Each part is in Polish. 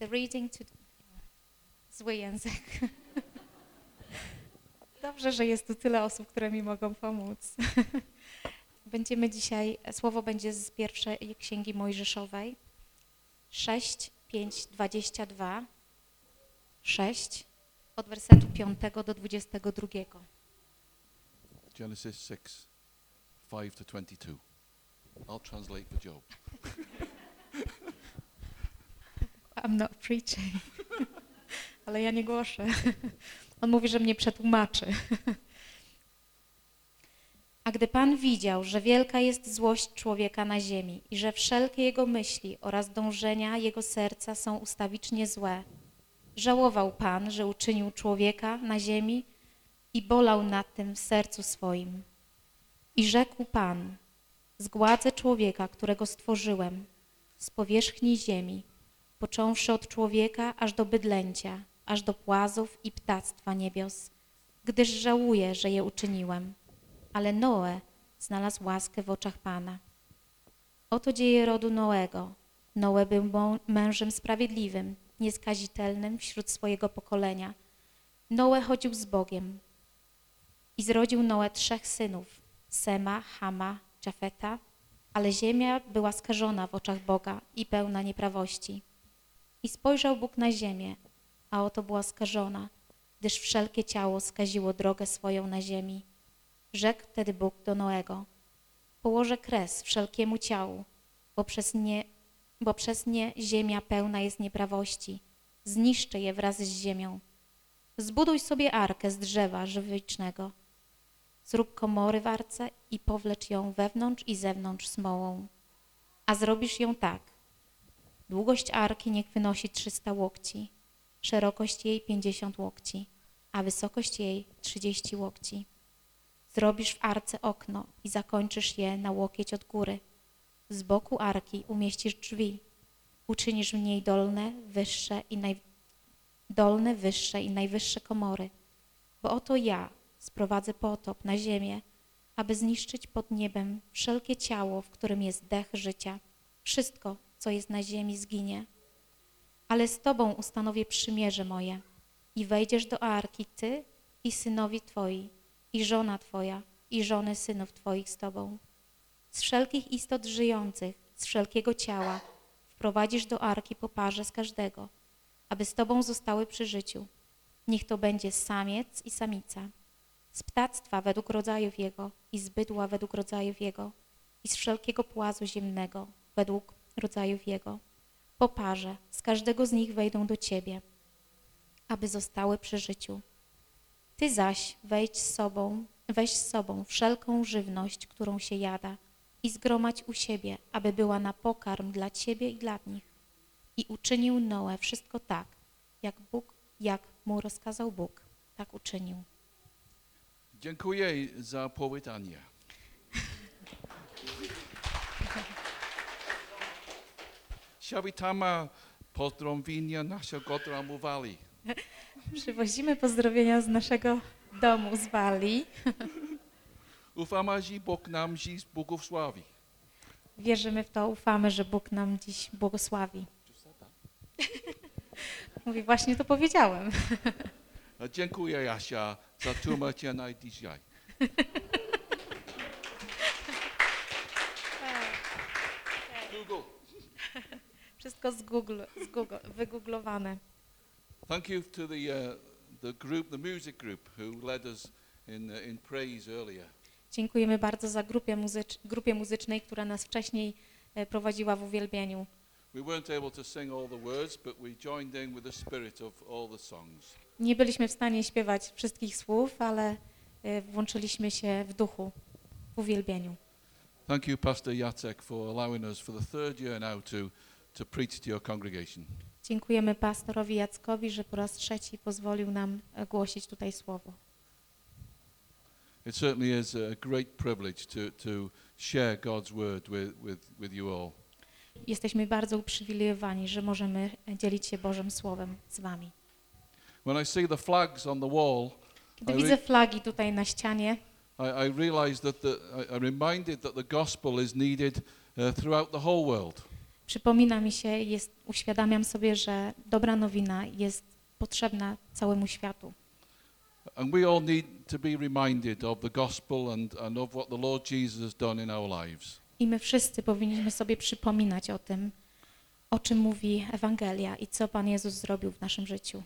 The reading to... Zły język. Dobrze, że jest tu tyle osób, które mi mogą pomóc. Będziemy dzisiaj, słowo będzie z pierwszej Księgi Mojżeszowej. 6, 5, 22. 6, od wersetu 5 do 22. Genesis 6, 5 to 22. I'll translate for Job. I'm not preaching. Ale ja nie głoszę. On mówi, że mnie przetłumaczy. A gdy Pan widział, że wielka jest złość człowieka na ziemi i że wszelkie jego myśli oraz dążenia jego serca są ustawicznie złe, żałował Pan, że uczynił człowieka na ziemi i bolał nad tym w sercu swoim. I rzekł Pan, zgładzę człowieka, którego stworzyłem, z powierzchni ziemi, począwszy od człowieka aż do bydlęcia, aż do płazów i ptactwa niebios, gdyż żałuję, że je uczyniłem. Ale Noe znalazł łaskę w oczach Pana. Oto dzieje rodu Noego. Noe był mężem sprawiedliwym, nieskazitelnym wśród swojego pokolenia. Noe chodził z Bogiem. I zrodził Noe trzech synów, Sema, Hama, Jafeta, ale ziemia była skażona w oczach Boga i pełna nieprawości. I spojrzał Bóg na ziemię, a oto była skażona, gdyż wszelkie ciało skaziło drogę swoją na ziemi. Rzekł wtedy Bóg do Noego, położę kres wszelkiemu ciału, bo przez nie, bo przez nie ziemia pełna jest nieprawości. Zniszczę je wraz z ziemią. Zbuduj sobie arkę z drzewa żywicznego. Zrób komory w arce i powlecz ją wewnątrz i zewnątrz smołą. A zrobisz ją tak. Długość arki niech wynosi 300 łokci, szerokość jej 50 łokci, a wysokość jej 30 łokci. Zrobisz w arce okno i zakończysz je na łokieć od góry. Z boku arki umieścisz drzwi. Uczynisz w niej dolne, wyższe i naj... dolne, wyższe i najwyższe komory. Bo oto ja sprowadzę potop na ziemię, aby zniszczyć pod niebem wszelkie ciało, w którym jest dech życia. Wszystko, co jest na ziemi, zginie. Ale z Tobą ustanowię przymierze moje i wejdziesz do arki Ty i synowi Twoi, i żona Twoja, i żony synów Twoich z Tobą. Z wszelkich istot żyjących, z wszelkiego ciała, wprowadzisz do arki po parze z każdego, aby z Tobą zostały przy życiu. Niech to będzie samiec i samica, z ptactwa według rodzajów jego i z bydła według rodzajów jego i z wszelkiego płazu ziemnego według rodzajów jego. Po parze z każdego z nich wejdą do Ciebie, aby zostały przy życiu. Ty zaś wejdź z sobą, weź z sobą wszelką żywność, którą się jada i zgromadź u siebie, aby była na pokarm dla Ciebie i dla nich. I uczynił Noe wszystko tak, jak Bóg, jak mu rozkazał Bóg, tak uczynił. Dziękuję za powitanie. Siawitama pozdrowienia naszego domu Wali. Przywozimy pozdrowienia z naszego domu z Walii. Ufamy, że Bóg nam dziś błogosławi. Wierzymy w to, ufamy, że Bóg nam dziś błogosławi. Mówi, właśnie to powiedziałem. Dziękuję Jasia za tłumaczenie dzisiaj. Google. Wszystko z Google, z Google wygooglowane. Thank you to the, uh, the group, the music group, who led us in, uh, in praise earlier. Dziękujemy bardzo za grupie, muzycz, grupie muzycznej, która nas wcześniej e, prowadziła w uwielbieniu. We weren't able to sing all the words, but we joined in with the spirit of all the songs. Nie byliśmy w stanie śpiewać wszystkich słów, ale e, włączyliśmy się w duchu w uwielbieniu. Thank you, Pastor Jacek, for allowing us for the third year now to, to preach to your congregation. Dziękujemy pastorowi Jackowi, że po raz trzeci pozwolił nam e, głosić tutaj słowo. It certainly is a great privilege to, to share God's word with, with, with you all. Jesteśmy bardzo uprzywilejowani, że możemy e, dzielić się Bożym Słowem z wami. When I see the flags on the wall, Kiedy Ale- widzę flagi tutaj na ścianie, I, I realize that the, I, I'm reminded that the gospel is needed uh, throughout the whole world. Przypomina mi się, jest, uświadamiam sobie, że dobra nowina jest potrzebna całemu światu. And we all need to be reminded of the gospel and, and of what the Lord Jesus has done in our lives. I my wszyscy powinniśmy sobie przypominać o tym, o czym mówi Ewangelia i co Pan Jezus zrobił w naszym życiu.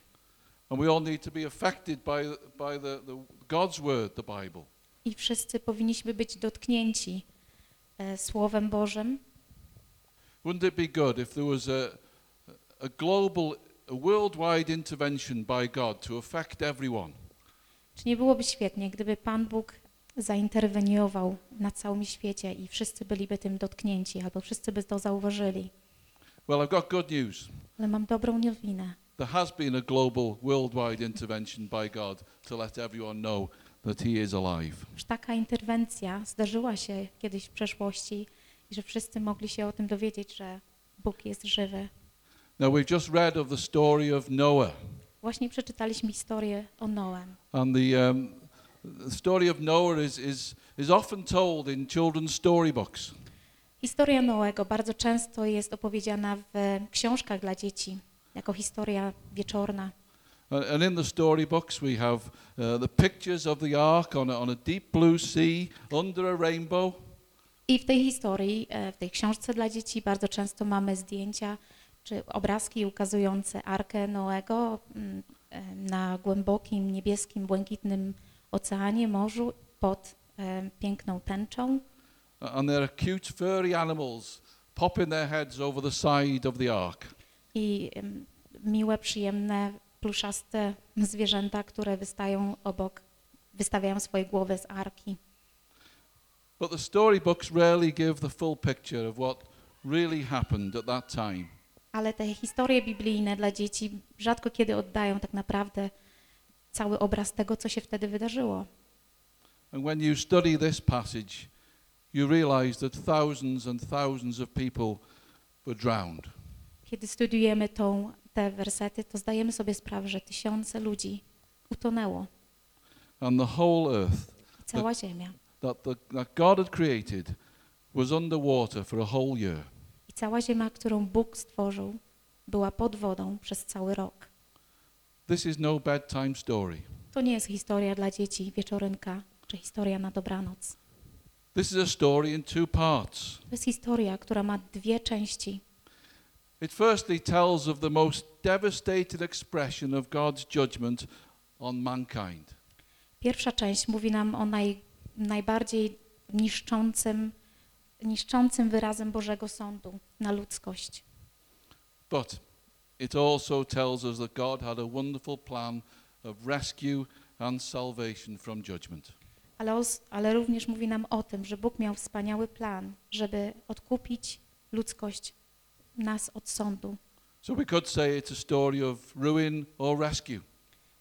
And we all need to be affected by, by the, the God's word, the Bible. I wszyscy powinniśmy być dotknięci e, Słowem Bożym. Wouldn't it be good if there was a, a global, a worldwide intervention by God to affect everyone? Czy nie byłoby świetnie, gdyby Pan Bóg zainterweniował na całym świecie i wszyscy byliby tym dotknięci, albo wszyscy by to zauważyli? Well, I've got good news. Ale mam dobrą nowinę. There has been a global, worldwide intervention by God to let everyone know that He is alive. Już taka interwencja zdarzyła się kiedyś w przeszłości i że wszyscy mogli się o tym dowiedzieć, że Bóg jest żywy. Now, we've just read of the story of Noah. Właśnie przeczytaliśmy historię o Noem. And the, um, the story of Noah is, is, is often told in children's storybooks. Historia Noego bardzo często jest opowiedziana w książkach dla dzieci, jako historia wieczorna. And, in the storybooks, we have uh, the pictures of the ark on a, on a deep blue sea under a rainbow. I w tej historii, e, w tej książce dla dzieci bardzo często mamy zdjęcia czy obrazki ukazujące Arkę Noego mm, e, na głębokim, niebieskim, błękitnym oceanie, morzu pod e, piękną tęczą. And there are cute, furry animals popping their heads over the side of the ark. I miłe, przyjemne, pluszaste zwierzęta, które wystają obok, wystawiają swoje głowy z arki. But the storybooks rarely give the full picture of what really happened at that time. Ale te historie biblijne dla dzieci rzadko kiedy oddają tak naprawdę cały obraz tego, co się wtedy wydarzyło. And when you study this passage, you realize that thousands and thousands of people were drowned. Kiedy studiujemy tą, te wersety, to zdajemy sobie sprawę, że tysiące ludzi utonęło And the whole earth i cała ziemia. That, the, that God had created was underwater for a whole year. I cała ziemia, którą Bóg stworzył, była pod wodą przez cały rok. This is no bedtime story. To nie jest historia dla dzieci, wieczorynka, czy historia na dobranoc. This is a story in two parts. To jest historia, która ma dwie części. It firstly tells of the most devastated expression of God's judgment on mankind. Pierwsza część mówi nam o naj, najbardziej niszczącym, niszczącym wyrazem Bożego Sądu na ludzkość. But it also tells us that God had a wonderful plan of rescue and salvation from judgment. Ale, ale również mówi nam o tym, że Bóg miał wspaniały plan, żeby odkupić ludzkość, nas od sądu. So we could say it's a story of ruin or rescue.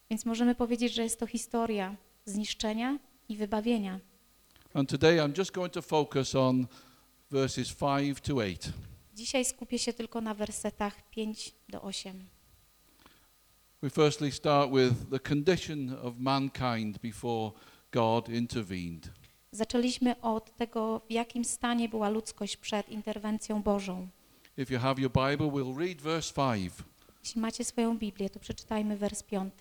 Więc możemy powiedzieć, że jest to historia zniszczenia i wybawienia. And today I'm just going to focus on verses 5 to 8. Dzisiaj skupię się tylko na wersetach 5 do 8. We firstly start with the condition of mankind before God intervened. Zaczęliśmy od tego, w jakim stanie była ludzkość przed interwencją Bożą. If you have your Bible, we'll read verse 5. Jeśli macie swoją Biblię, to przeczytajmy wers 5.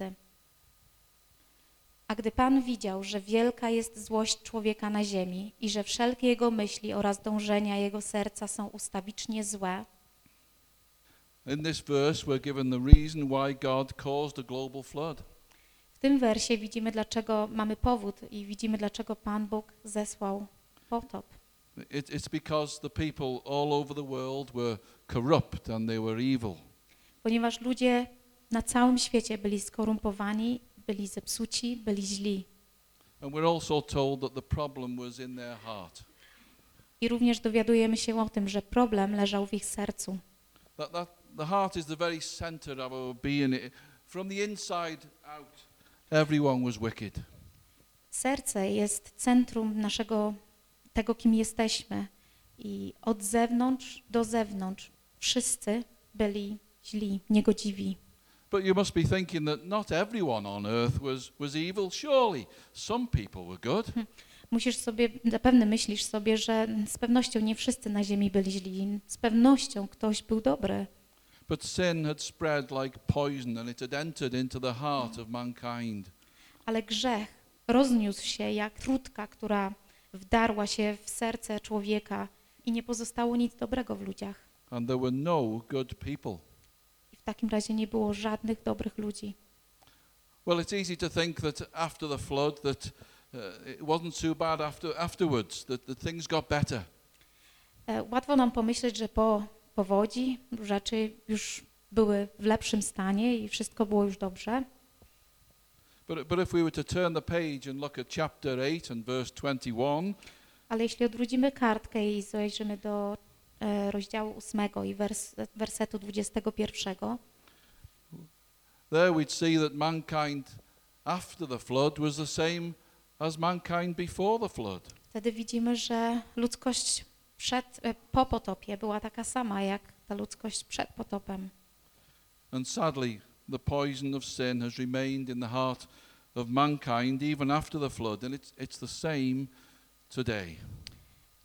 A gdy Pan widział, że wielka jest złość człowieka na ziemi i że wszelkie jego myśli oraz dążenia jego serca są ustawicznie złe, w tym wersie widzimy, dlaczego mamy powód i widzimy, dlaczego Pan Bóg zesłał potop. It, it's because the people all over the world were corrupt and they were evil. Ponieważ ludzie na całym świecie byli skorumpowani, byli zepsuci, byli źli. And we're also told that the problem was in their heart. I również dowiadujemy się o tym, że problem leżał w ich sercu. That, that the heart is the very center of our being. It, from the inside out, everyone was wicked. Serce jest centrum naszego, tego, kim jesteśmy. I od zewnątrz do zewnątrz wszyscy byli źli, niegodziwi. But you must be thinking that not everyone on earth was, was evil. Surely some people were good. Musisz sobie, zapewne myślisz sobie, że z pewnością nie wszyscy na ziemi byli źli, z pewnością ktoś był dobry. But sin had spread like poison and it had entered into the heart of mankind. Ale grzech rozniósł się jak trutka, która wdarła się w serce człowieka i nie pozostało nic dobrego w ludziach. And there were no good people. Takim razie nie było żadnych dobrych ludzi. Well, it's easy to think that after the flood that uh, it wasn't too bad after, afterwards, that, that things got better. E, Łatwo nam pomyśleć, że po powodzi rzeczy już były w lepszym stanie i wszystko było już dobrze. But, but if we were to turn the page and look at chapter 8 and verse 21, Ale jeśli odwrócimy kartkę i zajrzymy do rozdziału 8 i wers, wersetu 21, there we'd see that mankind after the flood was the same as mankind before the flood. wtedy widzimy, że ludzkość przed, e, po potopie była taka sama jak ta ludzkość przed potopem. And sadly, the poison of sin has remained in the heart of mankind even after the flood, and it's, it's the same today.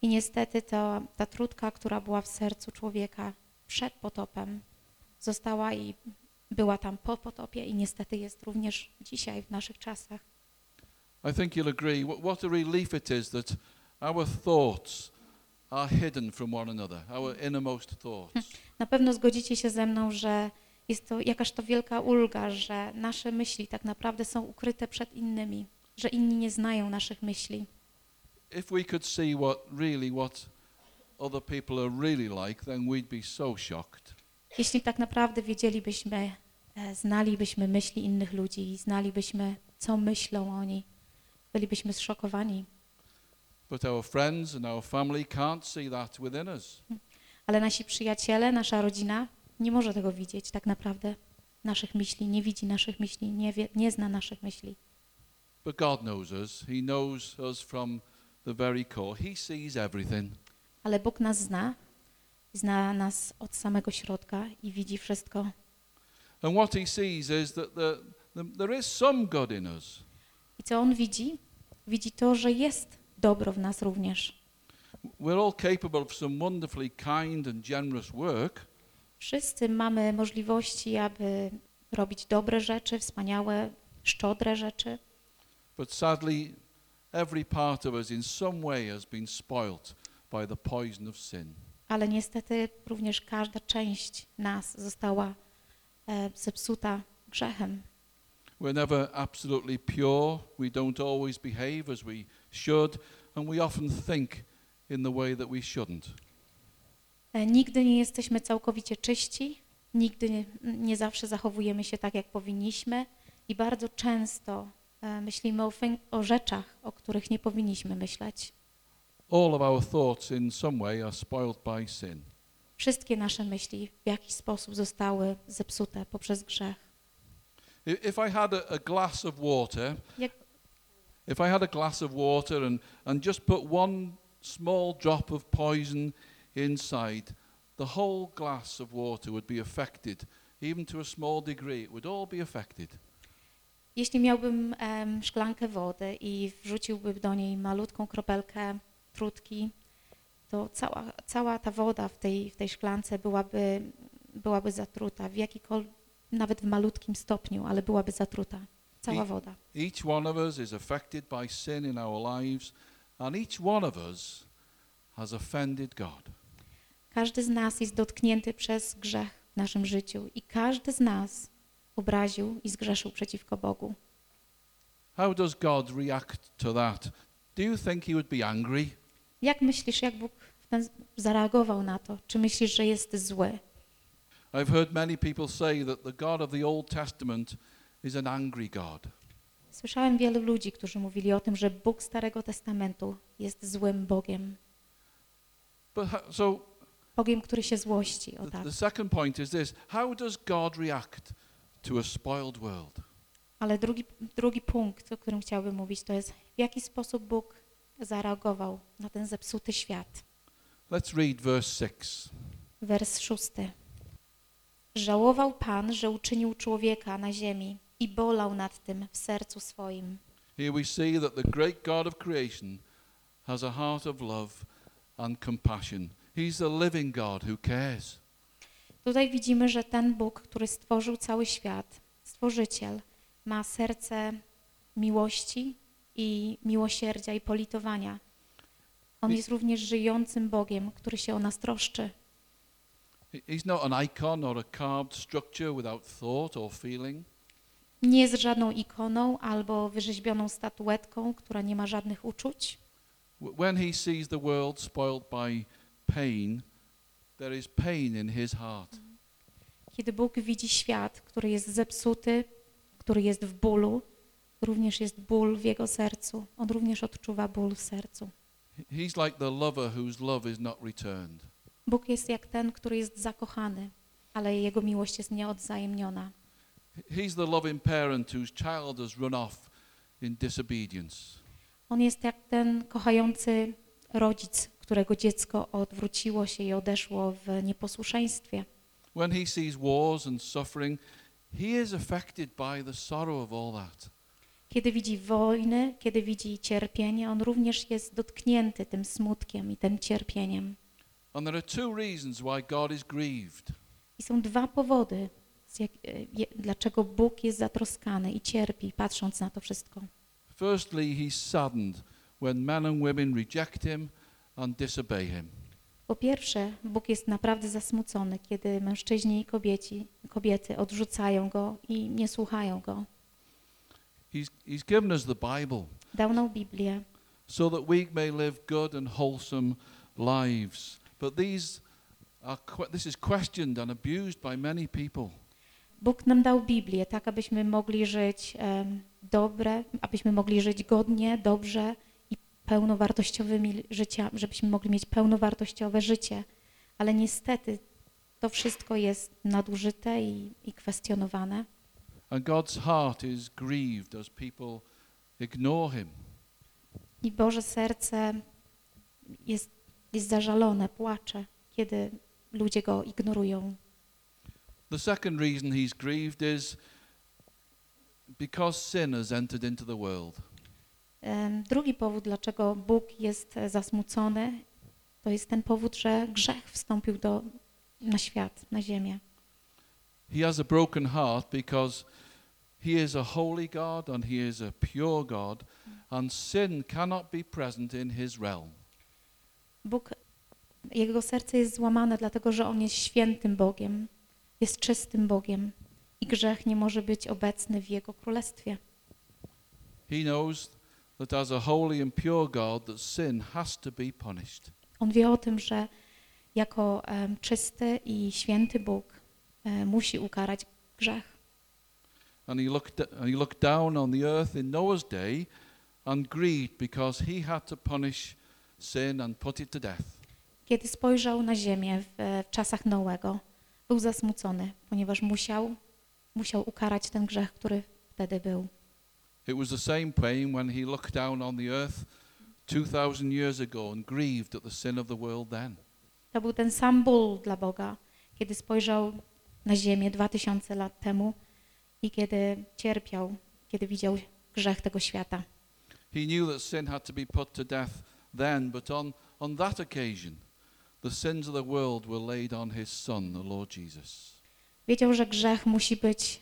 I niestety to, ta trutka, która była w sercu człowieka przed potopem, została i była tam po potopie i niestety jest również dzisiaj w naszych czasach. I think you'll agree what, what a relief it is that our thoughts are hidden from one another, our innermost thoughts. Na pewno zgodzicie się ze mną, że jest to jakaż to wielka ulga, że nasze myśli tak naprawdę są ukryte przed innymi, że inni nie znają naszych myśli. If we could see what really what other people are really like, then we'd be so shocked. Jeśli tak naprawdę wiedzielibyśmy, e, znalibyśmy myśli innych ludzi i znalibyśmy, co myślą oni, bylibyśmy zszokowani. But our friends and our family can't see that within us. Ale nasi przyjaciele, nasza rodzina nie może tego widzieć tak naprawdę. Naszych myśli, nie widzi naszych myśli, nie, wie, nie zna naszych myśli. But God knows us. He knows us from the very core. He sees everything. Ale Bóg nas zna, zna nas od samego środka i widzi wszystko. And what he sees is that the, the, there is some good in us. I co On widzi? Widzi to, że jest dobro w nas również. We're all capable of some wonderfully kind and generous work, Wszyscy mamy możliwości, aby robić dobre rzeczy, wspaniałe, szczodre rzeczy, but sadly, every part of us in some way has been spoilt by the poison of sin. ale niestety również każda część nas została e, zepsuta grzechem. We're never absolutely pure. We don't always behave as we should, and we often think in the way that we shouldn't. E, Nigdy nie jesteśmy całkowicie czyści, nigdy nie, nie zawsze zachowujemy się tak, jak powinniśmy i bardzo często myślimy o, o rzeczach, o których nie powinniśmy myśleć. All of our thoughts, in some way, are spoilt by sin. Wszystkie nasze myśli w jakiś sposób zostały zepsute poprzez grzech. If I had a, a glass of water, Jak, if I had a glass of water and, and just put one small drop of poison inside, the whole glass of water would be affected. Even to a small degree, it would all be affected. Jeśli miałbym szklankę wody i wrzuciłbym do niej malutką kropelkę trutki, to cała, cała ta woda w tej, w tej szklance byłaby, byłaby zatruta, w jakikol, nawet w malutkim stopniu, ale byłaby zatruta. Cała I- woda. Each one of us is affected by sin in our lives, and each one of us has offended God. Każdy z nas jest dotknięty przez grzech w naszym życiu i każdy z nas obraził i zgrzeszył przeciwko Bogu. How does God react to that? Do you think he would be angry? Jak myślisz, jak Bóg zareagował na to? Czy myślisz, że jest zły? I've heard many people say that the God of the Old Testament is an angry God. Słyszałem wielu ludzi, którzy mówili o tym, że Bóg Starego Testamentu jest złym Bogiem. But so Bogiem, który się złości. O tak. the second point is this how does God react to a spoiled world? Ale drugi, drugi punkt, o którym chciałbym mówić, to jest w jaki sposób Bóg zareagował na ten zepsuty świat. Let's read verse 6. Wers szósty. Żałował Pan, że uczynił człowieka na ziemi i bolał nad tym w sercu swoim. Here we see that the great God of creation has a heart of love and compassion. He's the living God who cares. Tutaj widzimy, że ten Bóg, który stworzył cały świat, Stworzyciel, ma serce miłości i miłosierdzia i politowania. On jest również żyjącym Bogiem, który się o nas troszczy. He- He's not an icon or a carved structure without thought or feeling. Nie jest żadną ikoną albo wyrzeźbioną statuetką, która nie ma żadnych uczuć. When he sees the world spoiled by pain, there is pain in his heart. Kiedy Bóg widzi świat, który jest zepsuty, który jest w bólu, również jest ból w jego sercu. On również odczuwa ból w sercu. He- He's like the lover whose love is not returned. Bóg jest jak ten, który jest zakochany, ale jego miłość jest nieodzajemniona. He's the loving parent whose child has run off in disobedience. On jest jak ten kochający rodzic, którego dziecko odwróciło się i odeszło w nieposłuszeństwie. When he sees wars and suffering, he is affected by the sorrow of all that. Kiedy widzi wojny, kiedy widzi cierpienie, on również jest dotknięty tym smutkiem i tym cierpieniem. And there are two reasons why God is grieved. I są dwa powody, jak, e, je, dlaczego Bóg jest zatroskany i cierpi, patrząc na to wszystko. Firstly, he's saddened when men and women reject him. Po pierwsze, Bóg jest naprawdę zasmucony, kiedy mężczyźni i kobieci, kobiety odrzucają Go i nie słuchają Go. He's, he's given us the Bible Dał nam Biblię, so that we may live good and wholesome lives. But these are this is questioned and abused by many people. Bóg nam dał Biblię, tak abyśmy mogli żyć em, dobre, abyśmy mogli żyć godnie, dobrze pełnowartościowymi życia, żebyśmy mogli mieć pełnowartościowe życie. Ale niestety to wszystko jest nadużyte i, i kwestionowane. I Boże serce jest, jest zażalone, płacze, kiedy ludzie Go ignorują. The second reason he's grieved is because sin has entered into the world. Drugi powód, dlaczego Bóg jest e, zasmucony, to jest ten powód, że grzech wstąpił do, na świat, na ziemię. He has a broken heart because he is a holy God and he is a pure God, and sin cannot be present in his realm. Bóg, jego serce jest złamane, dlatego że On jest świętym Bogiem, jest czystym Bogiem i grzech nie może być obecny w Jego królestwie. He knows that as a holy and pure God, that sin has to be punished. On wie o tym, że jako em, czysty i święty Bóg e, musi ukarać grzech. And he looked, and he looked down on the earth in Noah's day and grieved because he had to punish sin and put it to death. Kiedy spojrzał na ziemię w, w czasach Noego, był zasmucony, ponieważ musiał, musiał ukarać ten grzech, który wtedy był. It was the same pain when he looked down on the earth 2,000 years ago and grieved at the sin of the world then. To był ten sam ból dla Boga, kiedy spojrzał na ziemię 2000 lat temu i kiedy cierpiał, kiedy widział grzech tego świata. He knew that sin had to be put to death then, but on, on that occasion, the sins of the world were laid on his Son, the Lord Jesus. Wiedział, że grzech musi być,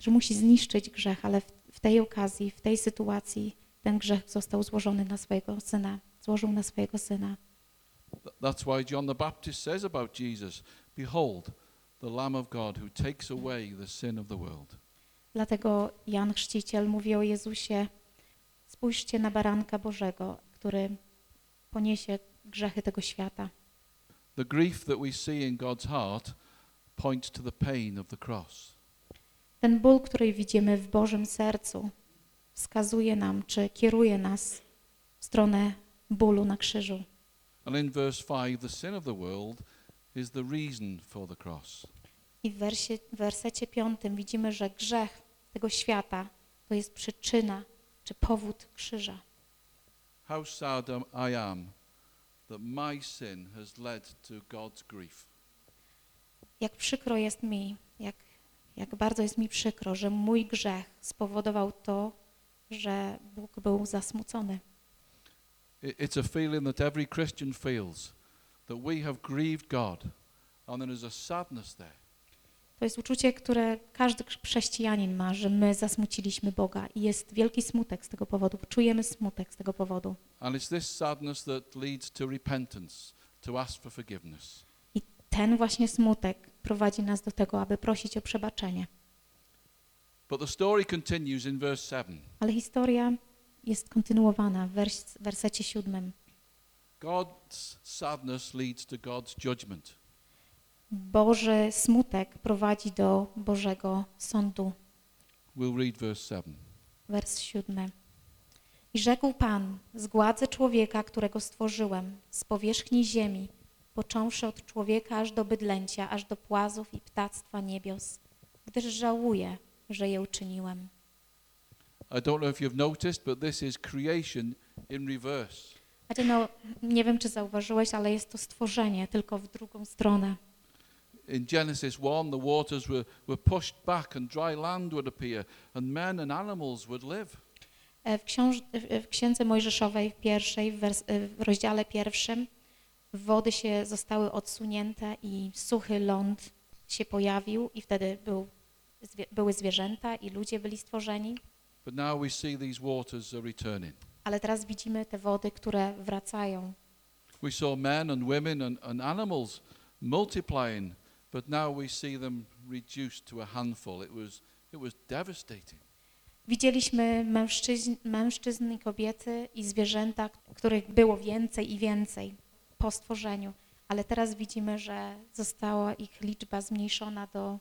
że musi zniszczyć grzech, ale w, w tej okazji, w tej sytuacji ten grzech został złożony na swojego syna, złożył na swojego syna. Th- That's why John the Baptist says about Jesus, Behold, the Lamb of God who takes away the sin of the world. Dlatego Jan Chrzciciel mówi o Jezusie, spójrzcie na baranka Bożego, który poniesie grzechy tego świata. The grief that we see in God's heart points to the pain of the cross. Ten ból, który widzimy w Bożym sercu, wskazuje nam, czy kieruje nas w stronę bólu na krzyżu. And in verse 5, the sin of the world is the reason for the cross. I w, wersie, w wersecie piątym widzimy, że grzech tego świata to jest przyczyna czy powód krzyża. How sad I am that my sin has led to God's grief. Jak przykro jest mi, jak, bardzo jest mi przykro, że mój grzech spowodował to, że Bóg był zasmucony. It's a feeling that every Christian feels that we have grieved God, and there is a sadness there. To jest uczucie, które każdy chrześcijanin ma, że my zasmuciliśmy Boga i jest wielki smutek z tego powodu. Czujemy smutek z tego powodu. And it's this sadness that leads to repentance, to ask for forgiveness. I ten właśnie smutek prowadzi nas do tego, aby prosić o przebaczenie. But the story continues in verse 7. Ale historia jest kontynuowana w wers wersecie siódmym. God's sadness leads to God's judgment. Boży smutek prowadzi do Bożego sądu. We'll read verse 7. Wers siódmy. I rzekł Pan, zgładzę człowieka, którego stworzyłem, z powierzchni ziemi, począwszy od człowieka aż do bydlęcia, aż do płazów i ptactwa niebios, gdyż żałuję, że je uczyniłem. I don't know if you've noticed, but this is creation in reverse. Znaczy, no, nie wiem, czy zauważyłeś, ale jest to stworzenie, tylko w drugą stronę. In Genesis 1, the waters were, were pushed back and dry land would appear, and men and animals would live. E, W, książ- w- Księdze Mojżeszowej, w pierwszej, w, e, w rozdziale pierwszym, wody się zostały odsunięte i suchy ląd się pojawił i wtedy był, zwie, były zwierzęta i ludzie byli stworzeni. Ale teraz widzimy te wody, które wracają. We saw men and women and, and animals multiplying, but now we see them reduced to a handful. It was, it was devastating. Widzieliśmy mężczyzn, mężczyzn i kobiety i zwierzęta, których było więcej i więcej po stworzeniu, ale teraz widzimy, że została ich liczba zmniejszona do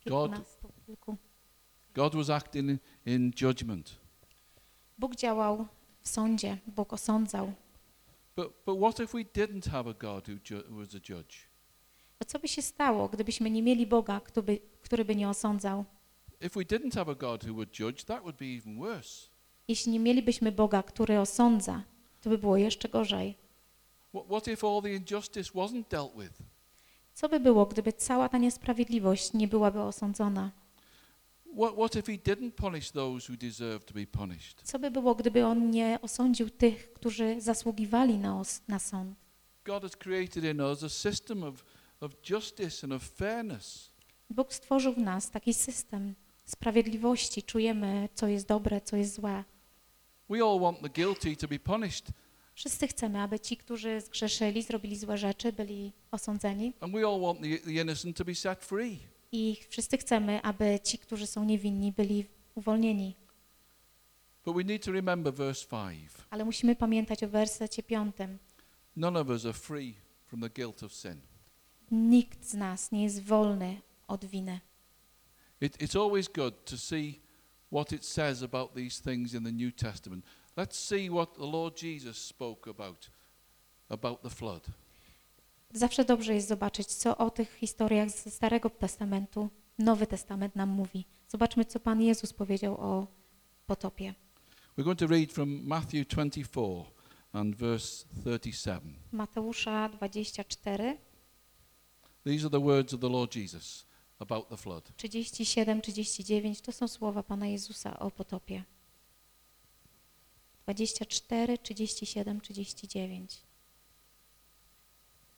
kilkunastu, kilku. God was acting in judgment. Bóg działał w sądzie, Bóg osądzał. But, but what if we didn't have a God who was a judge? To co by się stało, gdybyśmy nie mieli Boga, który by, który by nie osądzał? If we didn't have a God who would judge, that would be even worse. Jeśli nie mielibyśmy Boga, który osądza, to by było jeszcze gorzej. What, if all the injustice wasn't dealt with? Co by było, gdyby cała ta niesprawiedliwość nie byłaby osądzona? What, what if he didn't punish those who deserve to be punished? Co by było, gdyby On nie osądził tych, którzy zasługiwali na, os- na sąd? God has created in us a system of, of justice and of fairness. Bóg stworzył w nas taki system sprawiedliwości. Czujemy, co jest dobre, co jest złe. We all want the guilty to be punished, Wszyscy chcemy, aby ci, którzy zgrzeszyli, zrobili złe rzeczy, byli osądzeni. and we all want the, the innocent to be set free. I wszyscy chcemy, aby ci, którzy są niewinni, byli uwolnieni. But we need to remember verse 5. Ale musimy pamiętać o wersecie piątym. None of us are free from the guilt of sin. Nikt z nas nie jest wolny od winy. It, it's always good to see what it says about these things in the New Testament. Let's see what the Lord Jesus spoke about, about the flood. Zawsze dobrze jest zobaczyć, co o tych historiach ze Starego Testamentu Nowy Testament nam mówi. Zobaczmy, co Pan Jezus powiedział o potopie. We're going to read from Matthew 24 and verse 37. Mateusza 24, These are the words of the Lord Jesus about the flood. 37, 39 to są słowa Pana Jezusa o potopie. 24, 37, 39.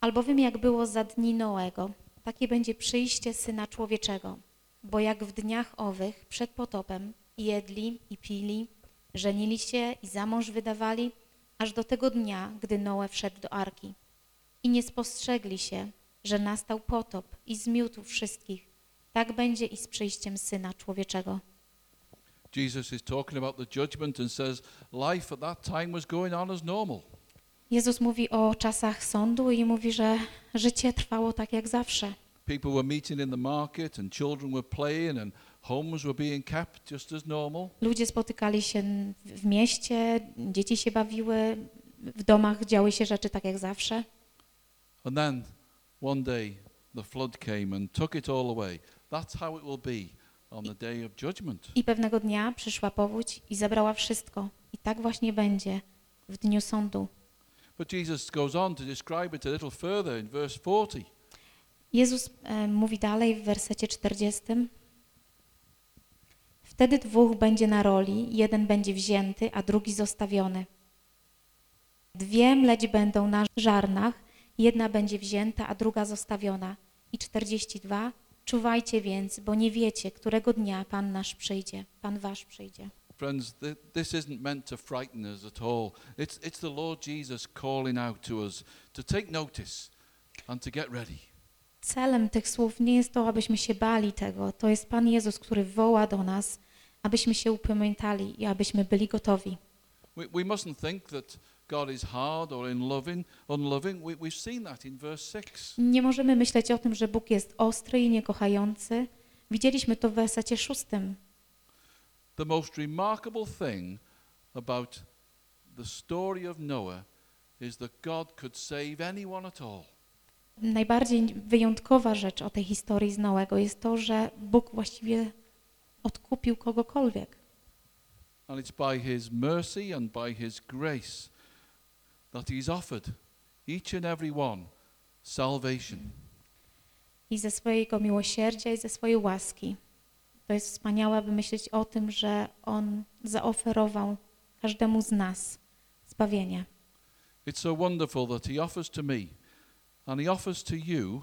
Albowiem jak było za dni Noego, takie będzie przyjście Syna Człowieczego. Bo jak w dniach owych przed potopem jedli i pili, żenili się i za mąż wydawali, aż do tego dnia, gdy Noe wszedł do arki. I nie spostrzegli się, że nastał potop i zmiótł wszystkich. Tak będzie i z przyjściem Syna Człowieczego. Jesus is talking about the judgment and says life at that time was going on as normal. Jezus mówi o czasach sądu i mówi, że życie trwało tak jak zawsze. People were meeting in the market and children were playing and homes were being kept just as normal. Ludzie spotykali się w mieście, dzieci się bawiły, w domach działy się rzeczy tak jak zawsze. And then one day the flood came and took it all away. That's how it will be judgment. I pewnego dnia przyszła powódź i zabrała wszystko. I tak właśnie będzie w dniu sądu. But Jesus goes on to describe it a little further in verse 40. Jezus e, mówi dalej w wersecie 40. Wtedy dwóch będzie na roli, jeden będzie wzięty, a drugi zostawiony. Dwie mleć będą na żarnach, jedna będzie wzięta, a druga zostawiona. I 42. Czuwajcie więc, bo nie wiecie, którego dnia Pan nasz przyjdzie, Pan wasz przyjdzie. Friends, th- this isn't meant to frighten us at all. It's, it's the Lord Jesus calling out to us to take notice and to get ready. Celem tych słów nie jest to, abyśmy się bali tego. To jest Pan Jezus, który woła do nas, abyśmy się upamiętali i abyśmy byli gotowi. We, we mustn't think that God is hard or unloving. unloving. We, we've seen that in verse 6. Nie możemy myśleć o tym, że Bóg jest ostry i niekochający. Widzieliśmy to w wersecie szóstym. The most remarkable thing about the story of Noah is that God could save anyone at all. Najbardziej wyjątkowa rzecz o tej historii z Noego jest to, że Bóg właściwie odkupił kogokolwiek. And it's by His mercy and by His grace that He's offered each and every one salvation. I ze swojego miłosierdzia i ze swojej łaski. To jest wspaniałe, aby myśleć o tym, że On zaoferował każdemu z nas zbawienie. It's so wonderful that He offers to me and He offers to you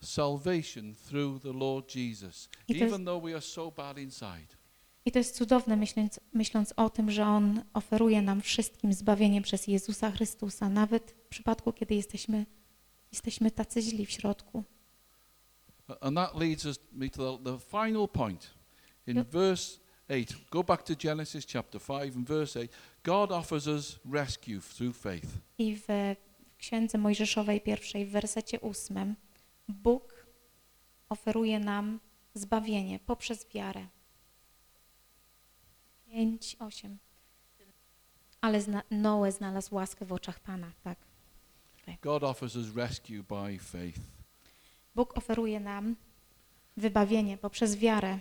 salvation through the Lord Jesus, I to jest- even though we are so bad inside. I to jest cudowne, myśląc, myśląc o tym, że On oferuje nam wszystkim zbawienie przez Jezusa Chrystusa, nawet w przypadku, kiedy jesteśmy, jesteśmy tacy źli w środku. And that leads us me to the, the final point. In Yep. verse 8, go back to Genesis chapter 5 and verse 8. God offers us rescue through faith. I w, w Księdze Mojżeszowej pierwszej, w wersecie ósmym, Bóg oferuje nam zbawienie poprzez wiarę. Pięć, osiem. Ale zna, Noe znalazł łaskę w oczach Pana, tak. God offers us rescue by faith. Bóg oferuje nam wybawienie poprzez wiarę.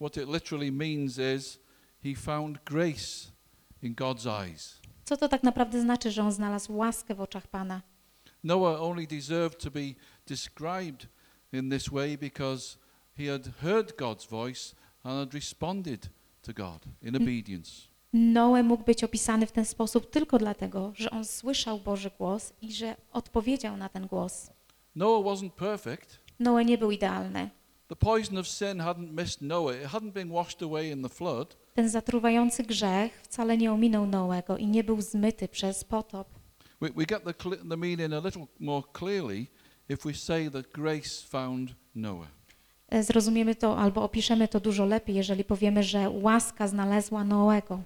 What it literally means is he found grace in God's eyes. Co to tak naprawdę znaczy, że on znalazł łaskę w oczach Pana? Noah only deserved to be described in this way because he had heard God's voice and had responded to God in obedience. Noe mógł być opisany w ten sposób tylko dlatego, że on słyszał Boży głos i że odpowiedział na ten głos. Noah wasn't perfect. Noe nie był idealny. The poison of sin hadn't missed Noah. It hadn't been washed away in the flood. Ten zatruwający grzech wcale nie ominął Noego i nie był zmyty przez potop. We, we get the, the meaning a little more clearly if we say that grace found Noah. E, Zrozumiemy to albo opiszemy to dużo lepiej, jeżeli powiemy, że łaska znalazła Noego.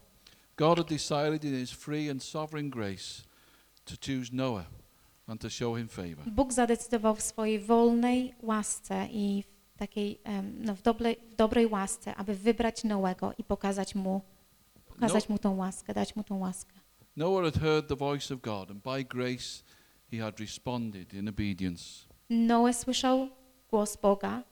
God had decided in his free and sovereign grace to choose Noah and to show him favor. Bóg zadecydował w swojej wolnej łasce i w takiej, no, w, dobrej, w dobrej łasce, aby wybrać Noego i pokazać mu, pokazać mu tą łaskę, dać mu tą łaskę. Noah had heard the voice of God, and by grace he had responded in obedience. Noe słyszał głos Boga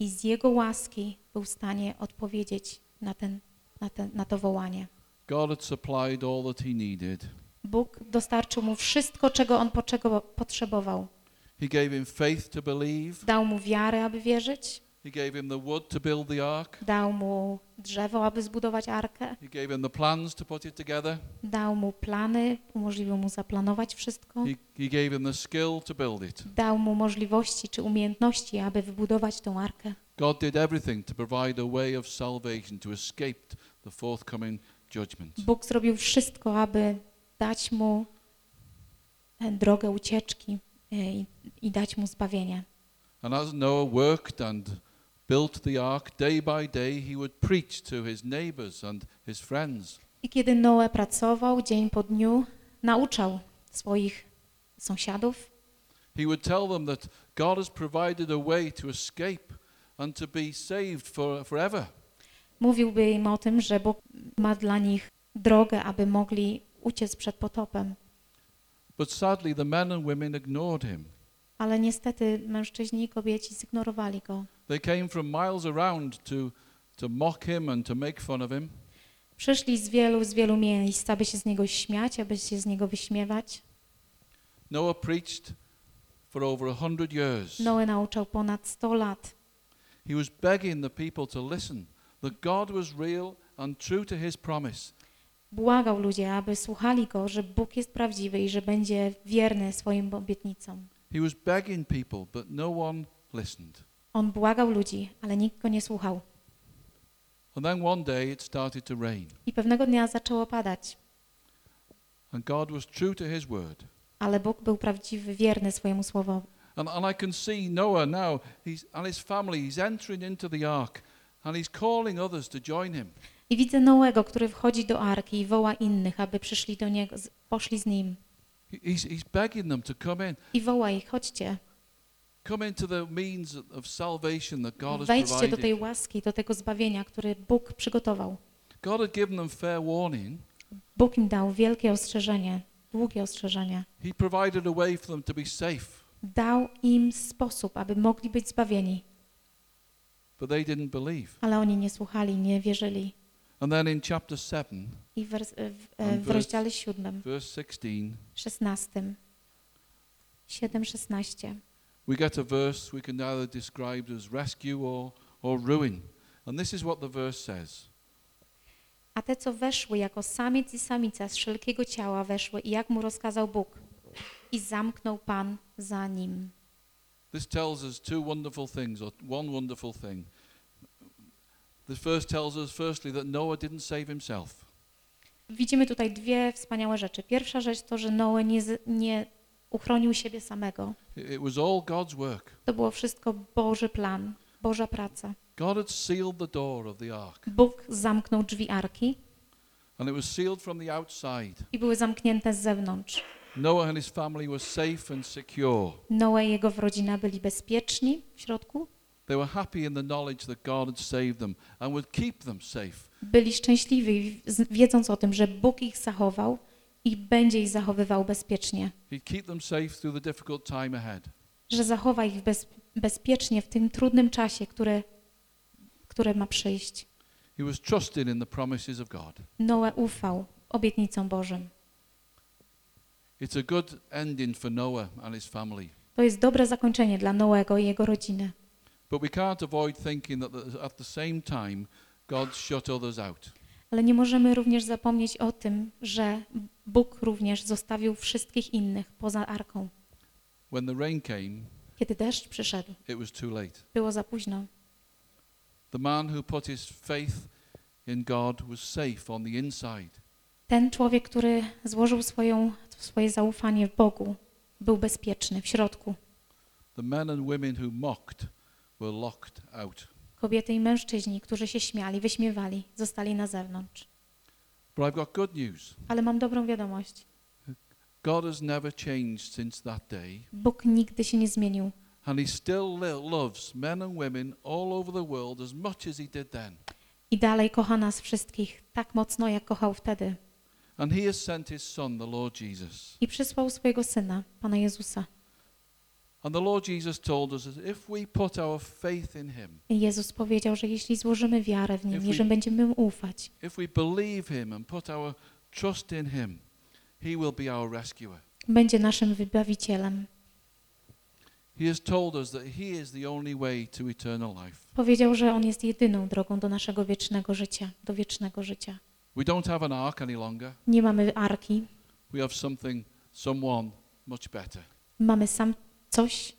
i z jego łaski był w stanie odpowiedzieć na, ten, na, ten, na to wołanie. God had supplied all that he needed. Bóg dostarczył mu wszystko, czego on potrzebował. He gave him faith to believe. Dał mu wiarę, aby wierzyć, He gave him the wood to build the ark. dał mu drzewo, aby zbudować arkę, He gave him the plans to put it together. dał mu plany, umożliwił mu zaplanować wszystko, He, he gave him the skill to build it. dał mu możliwości czy umiejętności, aby wybudować tą arkę. God did everything to provide a way of salvation to escape the forthcoming judgment. Bóg zrobił wszystko, aby dać mu tę drogę ucieczki e, i, i dać mu zbawienie. And as Noah worked and built the ark, day by day he would preach to his neighbors and his friends. I kiedy Noe pracował dzień po dniu, nauczał swoich sąsiadów, He would tell them that God has provided a way to escape and to be saved for, forever. mówiłby im o tym, że Bóg ma dla nich drogę, aby mogli uciec przed potopem. But sadly, the men and women ignored him. Ale niestety mężczyźni i kobieci zignorowali go. They came from miles around to, to mock him and to make fun of him. Przyszli z wielu, z wielu miejsc, aby się z niego śmiać, aby się z niego wyśmiewać. Noah preached for over a hundred years. Noe nauczał ponad 100 lat. He was begging the people to listen, that God was real and true to his promise. błagał ludzie, aby słuchali go, że Bóg jest prawdziwy i że będzie wierny swoim obietnicom. He was begging people, but no one listened. On błagał ludzi, ale nikt go nie słuchał. And then one day it started to rain. I pewnego dnia zaczęło padać, And God was true to his word. ale Bóg był prawdziwy, wierny swojemu słowowi. And, and I can see Noah now he's, and his family. He's entering into the ark and he's calling others to join him. I widzę Noego, który wchodzi do arki i woła innych, aby przyszli do niego, poszli z nim. He- He's, he's begging them to come in. I woła ich, chodźcie, Come into the means of salvation that God has wejdźcie do tej provided. łaski, do tego zbawienia, który Bóg przygotował. God had given them fair warning. Bóg im dał wielkie ostrzeżenie, długie ostrzeżenie. He provided a way for them to be safe, Dał im sposób, aby mogli być zbawieni, but they didn't believe. ale oni nie słuchali, nie wierzyli. And then in chapter 7, I w, wers- w, And w verse- rozdziale 7, verse 16, 16, 7, 16, we get a verse we can either describe as rescue or, or ruin. And this is what the verse says. A te, co weszły jako samiec i samica z wszelkiego ciała weszły i jak mu rozkazał Bóg. I zamknął Pan za nim. This tells us two wonderful things, or one wonderful thing. The first tells us, firstly, that Noah didn't save himself. Widzimy tutaj dwie wspaniałe rzeczy. Pierwsza rzecz to, że Noe nie, z- nie uchronił siebie samego. It it was all God's work. To było wszystko Boży plan, Boża praca. God had sealed the door of the ark, Bóg zamknął drzwi arki and it was sealed from the outside. i były zamknięte z zewnątrz. Noah and his family were safe and secure. Noe i jego rodzina byli bezpieczni w środku, They were happy in the knowledge that God had saved them and would keep them safe. byli szczęśliwi, wiedząc o tym, że Bóg ich zachował i będzie ich zachowywał bezpiecznie, He'd keep them safe through the difficult time ahead. że zachowa ich bez, bezpiecznie w tym trudnym czasie, które, które ma przyjść. He was trusting in the promises of God. Noe ufał obietnicom Bożym. It's a good ending for Noah and his family. To jest dobre zakończenie dla Noego i jego rodziny. But we can't avoid thinking that at the same time, God shut others out. Ale nie możemy również zapomnieć o tym, że Bóg również zostawił wszystkich innych poza arką. When the rain came, Kiedy deszcz przyszedł, it was too late. było za późno. The man who put his faith in God was safe on the inside. Ten człowiek, który złożył swoją, swoje zaufanie w Bogu, był bezpieczny w środku. The men and women who mocked were locked out. Kobiety i mężczyźni, którzy się śmiali, wyśmiewali, zostali na zewnątrz. But I've got good news. Ale mam dobrą wiadomość. God has never changed since that day, Bóg nigdy się nie zmienił and He still loves men and women all over the world as much as He did then. i dalej kocha nas wszystkich tak mocno, jak kochał wtedy. And He has sent His Son, the Lord Jesus. I przysłał swojego Syna, Pana Jezusa. And the Lord Jesus told us that if we put our faith in Him, Jezus powiedział, że jeśli złożymy wiarę w Nim, jeżeli będziemy Mu ufać, if we believe Him and put our trust in Him, He will be our rescuer. będzie naszym wybawicielem. He has told us that He is the only way to eternal life. Powiedział, że On jest jedyną drogą do naszego wiecznego życia, do wiecznego życia. We don't have an ark any longer. Nie mamy arki, We have something, someone much better. mamy sam coś,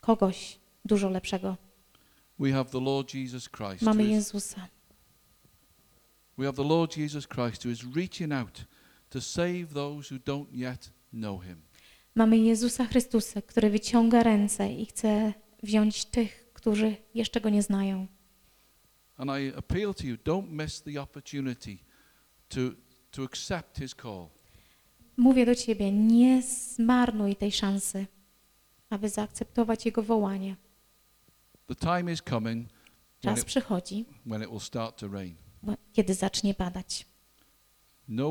kogoś dużo lepszego. Mamy Jezusa. we have the Lord Jesus Christ who is reaching out to save those who don't yet know Him. Mamy Jezusa Chrystusa, który wyciąga ręce i chce wziąć tych, którzy jeszcze Go nie znają. And I appeal to you, don't miss the opportunity to, to accept His call. Mówię do Ciebie, nie zmarnuj tej szansy, aby zaakceptować Jego wołanie. Czas przychodzi, kiedy zacznie padać. No.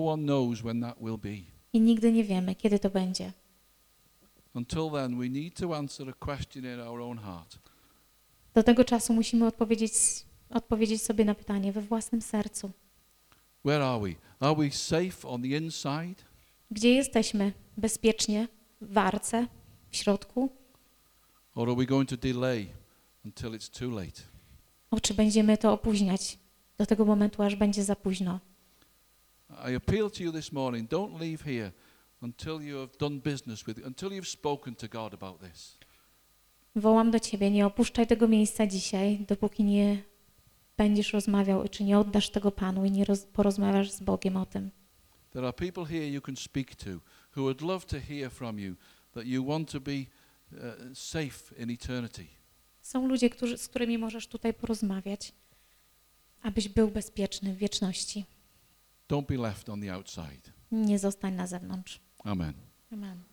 I nigdy nie wiemy, kiedy to będzie. Do tego czasu musimy odpowiedzieć, odpowiedzieć sobie na pytanie we własnym sercu. Where are we? Are we safe on the inside? Gdzie jesteśmy? Bezpiecznie? W arce? W środku? Or are we going to delay until it's too late? O, czy będziemy to opóźniać do tego momentu, aż będzie za późno? I appeal to you this morning don't leave here until you have done business with until you've spoken to God about this. Wołam do Ciebie, nie opuszczaj tego miejsca dzisiaj, dopóki nie będziesz rozmawiał, czy nie oddasz tego Panu i nie roz, porozmawiasz z Bogiem o tym. There are people here you can speak to who would love to hear from you that you want to be uh, safe in eternity. Są ludzie, którzy, z którymi możesz tutaj porozmawiać, abyś był bezpieczny w wieczności. Don't be left on the outside. Nie zostań na zewnątrz. Amen. Amen.